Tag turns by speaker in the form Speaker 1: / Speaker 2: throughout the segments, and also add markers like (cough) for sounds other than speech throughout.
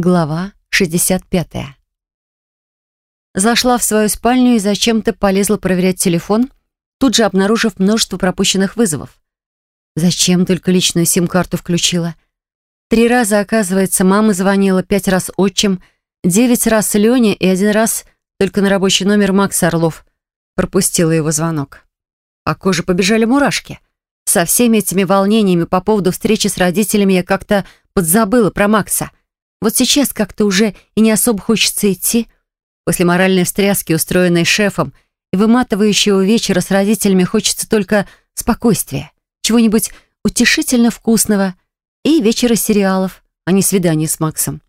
Speaker 1: Глава 65. Зашла в свою спальню и зачем-то полезла проверять телефон, тут же обнаружив множество пропущенных вызовов. Зачем только личную сим-карту включила? Три раза, оказывается, мама звонила, пять раз отчим, девять раз Леня и один раз только на рабочий номер Макс Орлов. Пропустила его звонок. По коже побежали мурашки. Со всеми этими волнениями по поводу встречи с родителями я как-то подзабыла про Макса — вот сейчас как-то уже и не особо хочется идти. После моральной встряски, устроенной шефом, и выматывающего вечера с родителями хочется только спокойствия, чего-нибудь утешительно вкусного и вечера сериалов, а не свидания с Максом.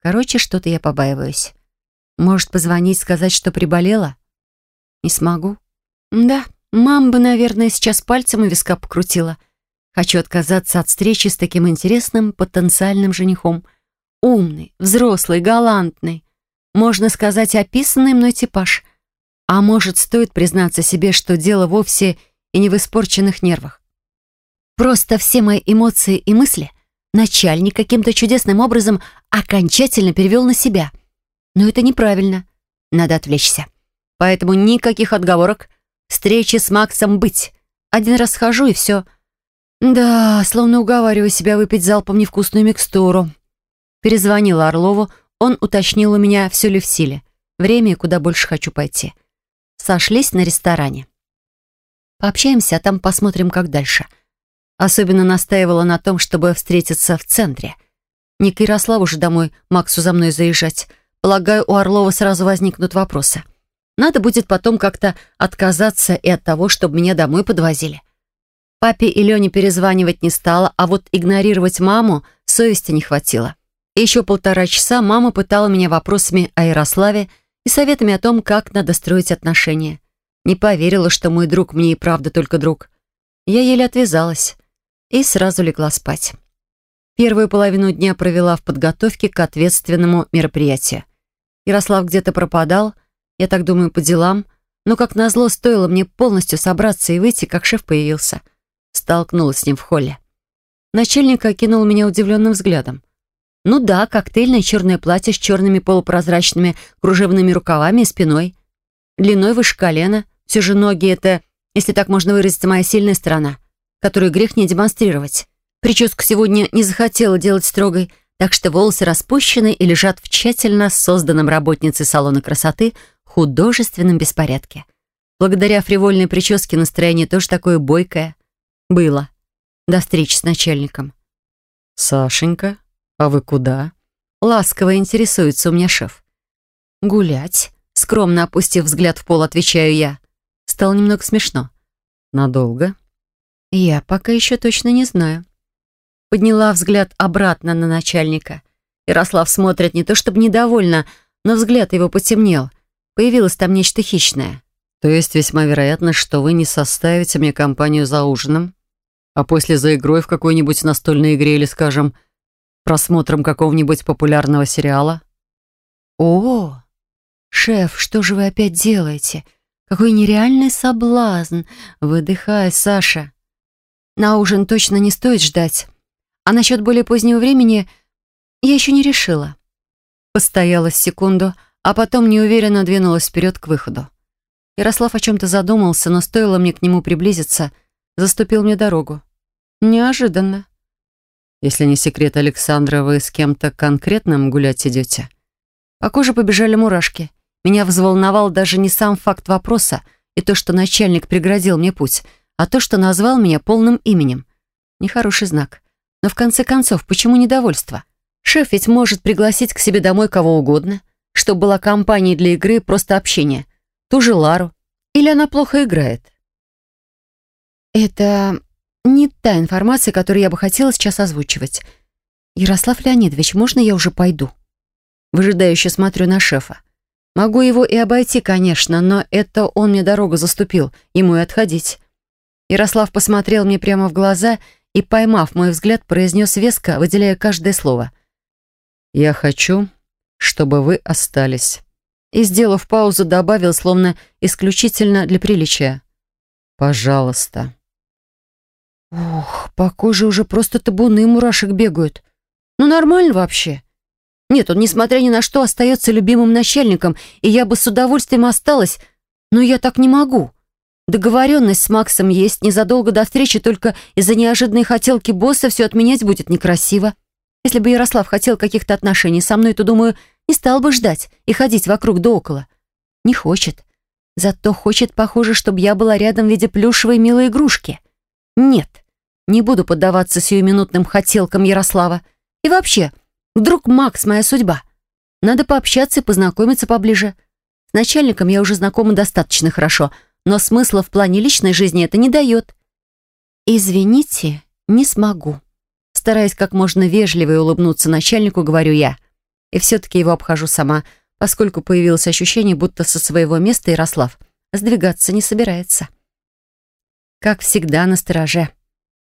Speaker 1: Короче, что-то я побаиваюсь. Может, позвонить, сказать, что приболела? Не смогу. Да, мама бы, наверное, сейчас пальцем у виска покрутила. Хочу отказаться от встречи с таким интересным потенциальным женихом — Умный, взрослый, галантный. Можно сказать, описанный мной типаж. А может, стоит признаться себе, что дело вовсе и не в испорченных нервах. Просто все мои эмоции и мысли начальник каким-то чудесным образом окончательно перевел на себя. Но это неправильно. Надо отвлечься. Поэтому никаких отговорок. Встречи с Максом быть. Один раз схожу и все. Да, словно уговариваю себя выпить залпом невкусную микстуру. Перезвонила Орлову, он уточнил у меня, все ли в силе. Время и куда больше хочу пойти. Сошлись на ресторане. Пообщаемся, а там посмотрим, как дальше. Особенно настаивала на том, чтобы встретиться в центре. Не к Ярославу же домой Максу за мной заезжать. Полагаю, у Орлова сразу возникнут вопросы. Надо будет потом как-то отказаться и от того, чтобы меня домой подвозили. Папе и Лене перезванивать не стала, а вот игнорировать маму совести не хватило еще полтора часа мама пытала меня вопросами о Ярославе и советами о том, как надо строить отношения. Не поверила, что мой друг мне и правда только друг. Я еле отвязалась и сразу легла спать. Первую половину дня провела в подготовке к ответственному мероприятию. Ярослав где-то пропадал, я так думаю, по делам, но, как назло, стоило мне полностью собраться и выйти, как шеф появился. Столкнулась с ним в холле. Начальник окинул меня удивленным взглядом. Ну да, коктейльное черное платье с черными полупрозрачными кружевными рукавами и спиной. Длиной выше колена. Все же ноги — это, если так можно выразиться, моя сильная сторона, которую грех не демонстрировать. Прическу сегодня не захотела делать строгой, так что волосы распущены и лежат в тщательно созданном работницей салона красоты художественном беспорядке. Благодаря фривольной прическе настроение тоже такое бойкое. Было. До встречи с начальником.
Speaker 2: «Сашенька?» «А вы куда?»
Speaker 1: Ласково интересуется у меня шеф. «Гулять», скромно опустив взгляд в пол, отвечаю я. Стало немного смешно.
Speaker 2: «Надолго?»
Speaker 1: «Я пока еще точно не знаю». Подняла взгляд обратно на начальника. Ярослав смотрит не то чтобы недовольно, но взгляд его потемнел. Появилось там нечто хищное.
Speaker 2: «То есть весьма вероятно, что вы не составите мне компанию за ужином, а после за игрой в какой-нибудь настольной игре или, скажем, просмотром какого-нибудь популярного сериала?
Speaker 1: О, шеф, что же вы опять делаете? Какой нереальный соблазн. Выдыхай, Саша. На ужин точно не стоит ждать. А насчет более позднего времени я еще не решила. Постояла секунду, а потом неуверенно двинулась вперед к выходу. Ярослав о чем-то задумался, но стоило мне к нему приблизиться, заступил мне дорогу. Неожиданно.
Speaker 2: Если не секрет, Александра, вы с кем-то конкретным гулять идете?
Speaker 1: По коже побежали мурашки. Меня взволновал даже не сам факт вопроса и то, что начальник преградил мне путь, а то, что назвал меня полным именем. Нехороший знак. Но в конце концов, почему недовольство? Шеф ведь может пригласить к себе домой кого угодно, чтобы была компанией для игры, просто общение. Ту же Лару. Или она плохо играет? Это не та информация, которую я бы хотела сейчас озвучивать. Ярослав Леонидович, можно я уже пойду? Выжидающе смотрю на шефа. Могу его и обойти, конечно, но это он мне дорогу заступил, ему и отходить. Ярослав посмотрел мне прямо в глаза и, поймав мой взгляд, произнес веско, выделяя каждое слово.
Speaker 2: «Я хочу, чтобы вы остались».
Speaker 1: И, сделав паузу, добавил, словно исключительно для приличия.
Speaker 2: «Пожалуйста».
Speaker 1: Ух, по коже уже просто табуны мурашек бегают. Ну нормально вообще. Нет, он, несмотря ни на что, остается любимым начальником, и я бы с удовольствием осталась, но я так не могу. Договоренность с Максом есть, незадолго до встречи, только из-за неожиданной хотелки босса все отменять будет некрасиво. Если бы Ярослав хотел каких-то отношений со мной, то, думаю, не стал бы ждать и ходить вокруг да около. Не хочет. Зато хочет, похоже, чтобы я была рядом в виде плюшевой милой игрушки. Нет, не буду поддаваться сиюминутным хотелкам Ярослава. И вообще, вдруг Макс моя судьба? Надо пообщаться и познакомиться поближе. С начальником я уже знакома достаточно хорошо, но смысла в плане личной жизни это не дает. «Извините, не смогу». Стараясь как можно вежливее улыбнуться начальнику, говорю я. И все-таки его обхожу сама, поскольку появилось ощущение, будто со своего места Ярослав сдвигаться не собирается. Как всегда, на стороже.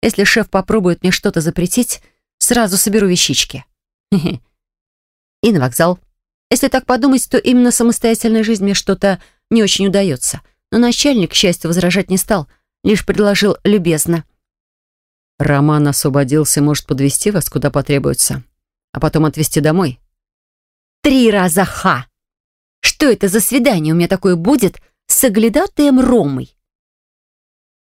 Speaker 1: Если шеф попробует мне что-то запретить, сразу соберу вещички. (laughs) И на вокзал. Если так подумать, то именно самостоятельная жизнь мне что-то не очень удается. Но начальник, к счастью, возражать не стал, лишь предложил любезно.
Speaker 2: Роман освободился может подвести вас куда потребуется, а потом отвезти домой.
Speaker 1: Три раза ха! Что это за свидание у меня такое будет с оглядатаем Ромой?